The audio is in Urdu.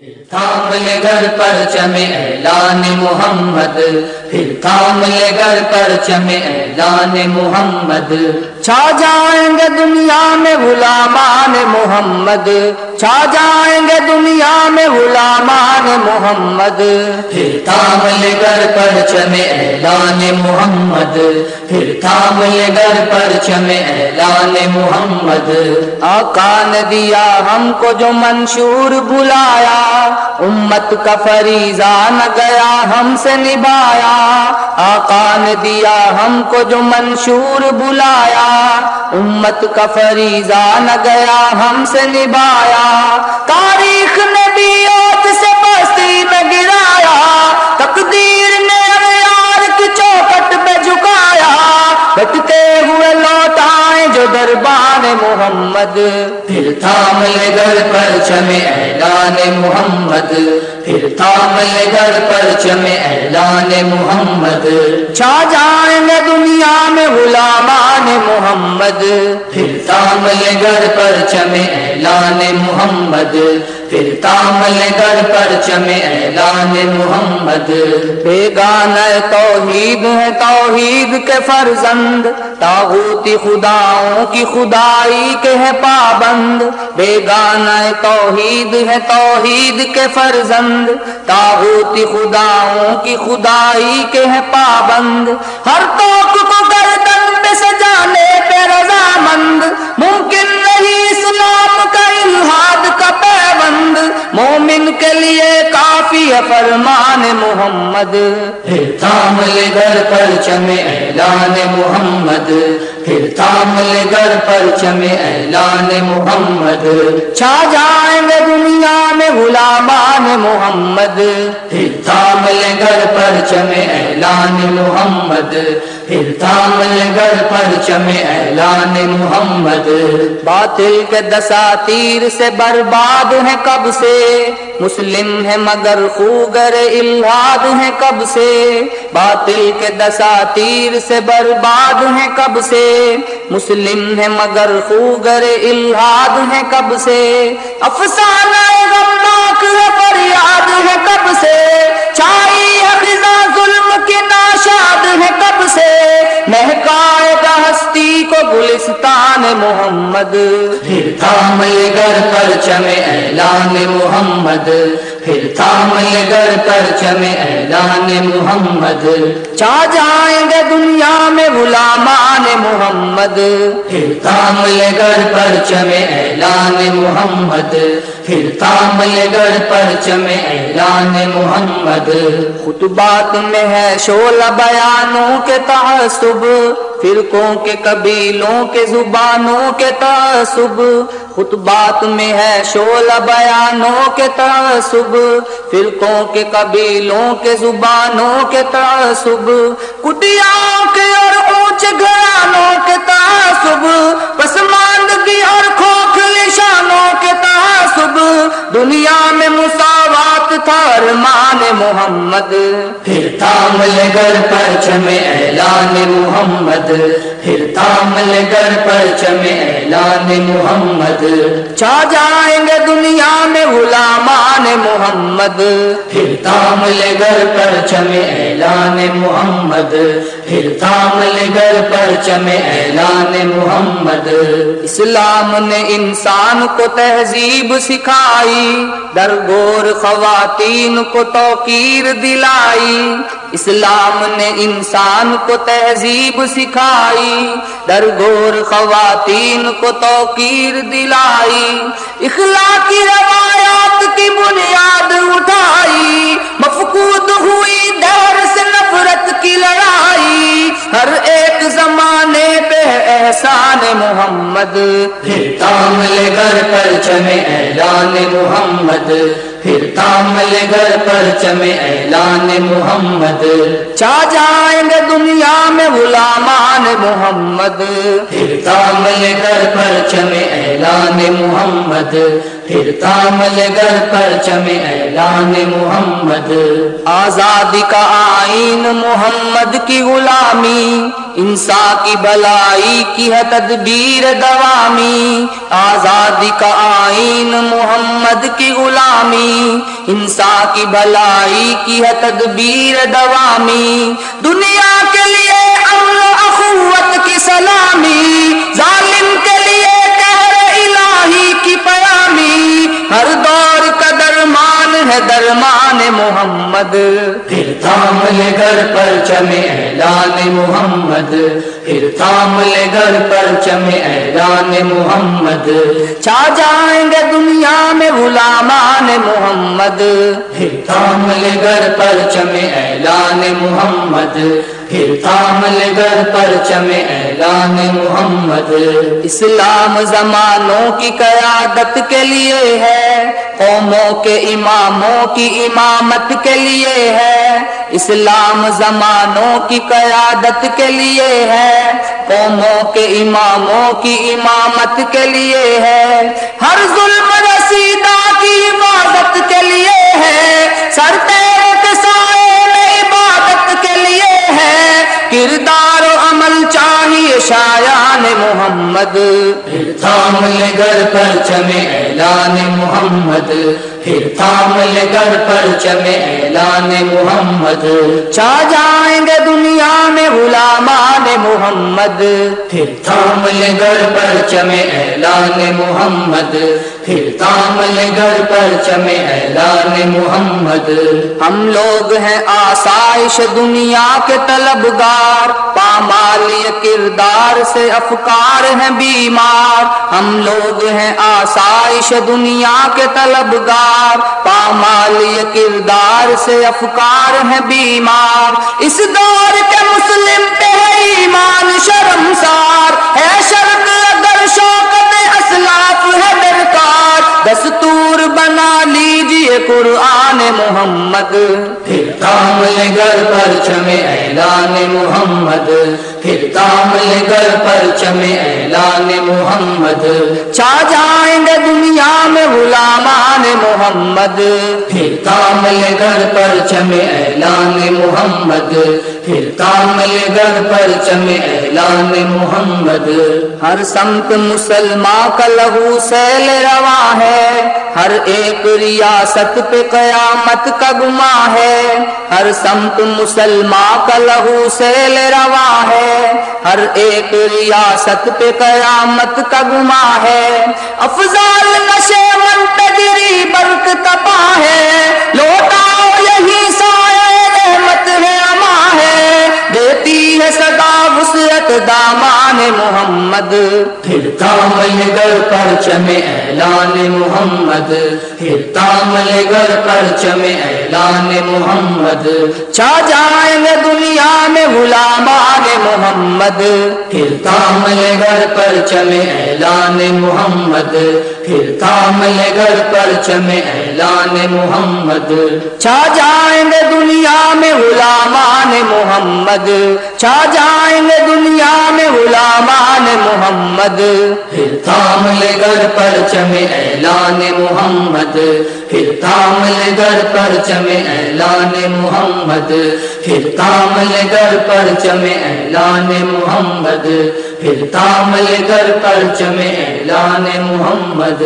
تھام لے گھر پر چمے اعلان محمد پھر تھام لے گھر پر چمے اعلان محمد چھا جائیں گے دنیا میں غلامان محمد چھا جائیں گے دنیا میں غلامان محمد۔ پھر تھام لے گھر پر چمے اعلان محمد۔ پھر تھام لے گھر پر چمے اعلان محمد۔ آقا نے دیا ہم کو جو منشور بلایا امت کا فریضہ نہ گیا ہم سے نبھایا۔ آقا نے دیا ہم کو جو منشور بلایا امت کا فریضہ نہ گیا ہم سے نبھایا۔ تاریخ نے بھی اوت سے بستی میں گرایا، تقدیر نے یار کی چوکٹ پہ جھکایا۔ بٹتے ہوئے لوٹ آئے جو دربار دربان محمد۔ پھر تھام لے گھر پر چمے اعلان محمد۔ پھر تھام گھر پر چمے اعلان محمد۔ چھا جائیں گے دنیا میں غلامان محمد۔ پھر تھام گھر پر چمے اعلان محمد۔ پھر تام لے گھر پر چمے اعلان محمد۔ بیگان توحید ہے توحید کے فرزند۔ تاغوتی خداؤں کی خدائی کے ہے پابند بیگانہ توحید ہے، توحید کے فرزند۔ تاغوتی خداؤں کی خدائی کے ہے پابند۔ ہر توق کو گردن فرمان محمد۔ پھر تھام لے گھر پر چمے اعلان محمد۔ پھر تھام لے گھر پر چمے اعلان محمد۔ چھا جائیں گے دنیا میں غلامان محمد۔ پھر تھام لے گھر پر چمے اعلان محمد۔ پھر تھام لے گھر پر چمے اعلان محمد۔ باطل کے دساتیر سے برباد ہے کب سے؟ مسلم ہے مگر خوگر الہاد ہے کب سے؟ باطل کے دساتیر سے برباد ہے کب سے؟ مسلم ہے مگر خوگر الہاد ہے کب سے؟ افسانہ غمناک ہے فریاد ہے کب سے؟ چھائی ہے خزاں ظلم کی ناشاد ہے کب سے؟ مہکائے گا کو گلستان محمد پھر تھام لے گھر پر چمے اعلان محمد۔ پھر تھام لے گھر پر چمے اعلان محمد۔ چا جائیں گے دنیا میں غلامان محمد۔ پھر تھام لے گھر پر چمے اعلان محمد۔ پھر تھام لے گھر پر چمے اعلان محمد۔ خطبات میں ہے شولہ بیانوں کے تعصب فرقوں کے قبیلوں کے زبانوں کے تعصب۔ خطبات میں ہے شولہ بیانوں کے تعصب فرقوں کے قبیلوں کے زبانوں کے تعصب کٹیاں کے اور اونچ گھرانوں کے تعصب، پسماندگی اور کھوکھلی شانوں کے تعصب، دنیا میں مساوات تھا ارمان محمد۔ پھر تام لے گھر پر چمے اعلان محمد۔ پھر تام لے گھر پر چمے اعلان محمد۔ چا جائیں گے دنیا میں غلامان محمد۔ پھر تام لے گھر پر چمے اعلان محمد۔ پھر تام لے گھر پر چمے اعلان محمد۔ اسلام نے انسان کو تہذیب سکھائی۔ درگور خواتین کو توقیر دلائی۔ اسلام نے انسان کو تہذیب سکھائی۔ درگور خواتین کو توقیر دلائی۔ اخلاقی روایات کی بنیاد اٹھائی۔ مفقود ہوئی دور سے نفرت کی لڑائی۔ ہر ایک زمانے پہ احسان محمد۔ گھر پر چمے اعلان محمد۔ پھر لے گھر پر چمے اعلان محمد۔ چا جائیں گے دنیا میں غلامان محمد۔ پھر تام لے گھر پر چمے اعلان محمد۔ پھر تامل گر پرچم اعلان محمد۔ آزادی کا آئین محمد کی غلامی انسا کی بلائی کی ہے تدبیر دوامی۔ آزادی کا آئین محمد کی غلامی انسا کی بلائی کی ہے تدبیر دوامی۔ دنیا کے لیے امن اخوت کی سلامی، ظالم کے ہے درمان محمد. پھر تامل گر پرچم اعلان محمد. پھر تامل گر پرچم اعلان محمد. چھا جائیں گے دنیا میں غلامان محمد. پھر تامل گر پرچم اعلان محمد. پھر تامل گر پرچم اعلان محمد. اسلام زمانوں کی قیادت کے لیے ہے. قوموں کے اماموں کی امامت کے لیے ہے، اسلام زمانوں کی قیادت کے لیے ہے، قوموں کے اماموں کی امامت کے لیے ہے۔ ہر ظلم محمد۔ پھر تامل گر پرچم اعلان محمد۔ پھر تامل گر پرچم اعلان محمد۔ چھا جائیں گے دنیا میں غلامان محمد۔ پھر تامل گر پرچم اعلان محمد۔ پھر تامل گر پرچم اعلان محمد۔ ہم لوگ ہیں آسائش دنیا کے طلبگار پامالی کردار سے افکار ہیں بیمار۔ ہم لوگ ہیں آسائش دنیا کے طلبگار پامالی کردار سے افکار ہیں بیمار۔ اس دور کے مسلم پہ ہے ایمان شرمسار قرآن محمد۔ پھر تامل گر پرچم اعلان محمد۔ پھر تامل گر پرچم اعلان محمد۔ چھا جائیں گے دنیا میں غلامان محمد۔ پھر تامل گر پرچم اعلان محمد۔ پھر تامل گر پرچم اعلان محمد۔ ہر سمت مسلمان کا لہو سیل روا ہے۔ ہر ایک ریاست پہ قیامت کا گما ہے؟ ہر سمت مسلمان کا لہو سیل روا ہے۔ ہر ایک ریاست پہ قیامت کا گما ہے؟ افضال نشے من تجری برق تپا ہے۔ لوٹا وسعت دامان محمد پھر تامل گر پرچم اعلان محمد۔ پھر تامل گر پرچم اعلان محمد۔ چھا جائیں گے دنیا میں غلامان محمد۔ پھر تامل گر پرچم اعلان محمد۔ پھر تامل گر پرچم اعلان محمد۔ چھا جائیں گے دنیا میں غلامان محمد۔ چھا جائیں گے دنیا میں غلامان محمد۔ پھر تامل گر پرچم اعلان محمد۔ پھر تامل گر پرچم اعلان محمد۔ پھر تامل گر پرچم اعلان محمد۔ پھر تامل کر پرچم اعلان محمد